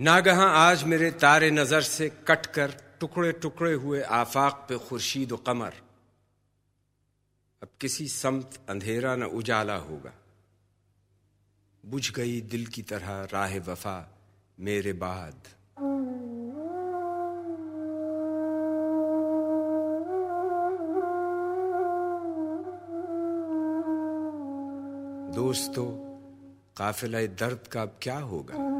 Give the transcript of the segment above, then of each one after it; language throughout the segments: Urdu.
ناگہاں آج میرے تارے نظر سے کٹ کر ٹکڑے ٹکڑے ہوئے آفاق پہ خورشید و قمر۔ اب کسی سمت اندھیرا نہ اجالا ہوگا۔ بجھ گئی دل کی طرح راہ وفا میرے بعد۔ دوستو، قافلہ درد کا اب کیا ہوگا؟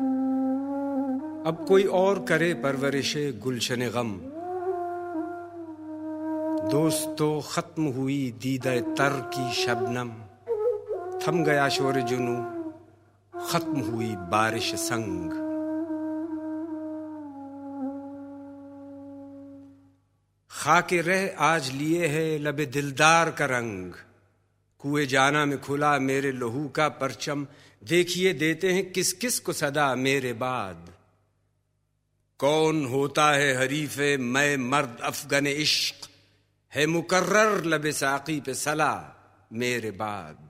اب کوئی اور کرے پرورش گلشن غم۔ دوستو، ختم ہوئی دیدہ تر کی شبنم۔ تھم گیا شور جنو، ختم ہوئی بارش سنگ۔ خاک رہ آج لیے ہے لب دلدار کا رنگ۔ کوئے جانا میں کھلا میرے لہو کا پرچم۔ دیکھیے دیتے ہیں کس کس کو صدا میرے بعد کون ہوتا ہے حریف میں مرد افغن عشق؟ ہے مقرر لب ساقی پہ صلاح میرے بعد۔